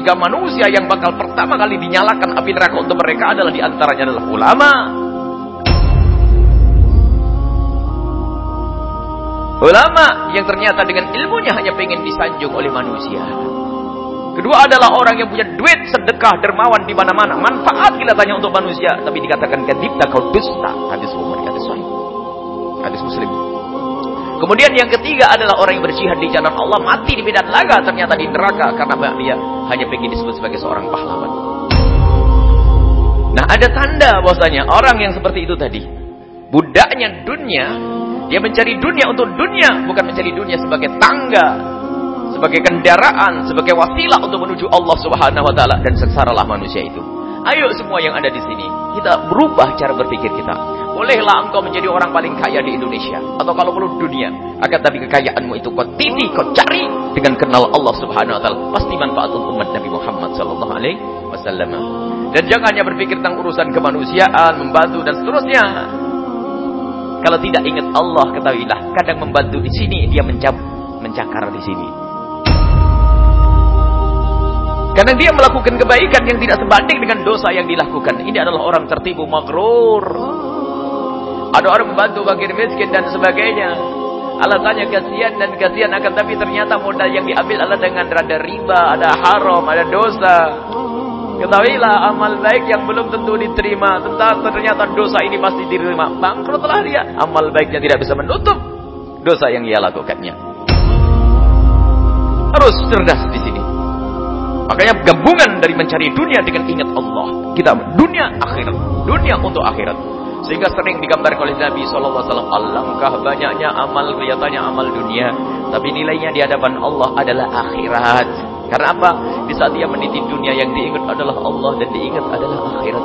sepertiga manusia yang bakal pertama kali dinyalakan api neraka untuk mereka adalah di antaranya adalah ulama. Ulama yang ternyata dengan ilmunya hanya pengen disanjung oleh manusia. Kedua adalah orang yang punya duit, sedekah, dermawan di mana-mana. Manfaat kelihatannya untuk manusia. Tapi dikatakan kadibta kau dusta. Hadis Umar, hadis Sahih. Hadis Muslim. Kemudian yang ketiga adalah orang yang berjihad di jalan Allah. Mati di medan laga ternyata di neraka. Karena dia hanya ingin disebut sebagai seorang pahlawan. Nah ada tanda bahwasanya orang yang seperti itu tadi. Budaknya dunia. Dia mencari dunia untuk dunia. Bukan mencari dunia sebagai tangga sebagai kendaraan, sebagai wasilah untuk menuju Allah Subhanahu wa taala dan sengsaralah manusia itu. Ayo semua yang ada di sini, kita berubah cara berpikir kita. Bolehlah engkau menjadi orang paling kaya di Indonesia atau kalau perlu dunia. Akan tapi kekayaanmu itu kau titi, kau cari dengan kenal Allah Subhanahu wa taala. Pasti manfaat untuk umat Nabi Muhammad sallallahu alaihi wasallam. Dan jangan hanya berpikir tentang urusan kemanusiaan, membantu dan seterusnya. Kalau tidak ingat Allah, ketahuilah kadang membantu di sini dia mencap, mencakar di sini. Karena dia melakukan kebaikan yang tidak sebanding dengan dosa yang dilakukan. Ini adalah orang tertipu magrur. Ada orang membantu fakir miskin dan sebagainya. Alasannya kasihan dan kasihan akan tapi ternyata modal yang diambil adalah dengan rada riba, ada haram, ada dosa. Ketahuilah amal baik yang belum tentu diterima. Tentang ternyata dosa ini pasti diterima. Bangkrutlah dia. Amal baiknya tidak bisa menutup dosa yang ia lakukannya. Harus cerdas di sini. Makanya gabungan dari mencari dunia dengan ingat Allah. Kita dunia akhirat, dunia untuk akhirat. Sehingga sering digambarkan oleh Nabi SAW, alangkah banyaknya amal kelihatannya amal dunia, tapi nilainya di hadapan Allah adalah akhirat. Karena apa? Di saat dia meniti dunia yang diingat adalah Allah dan diingat adalah akhirat.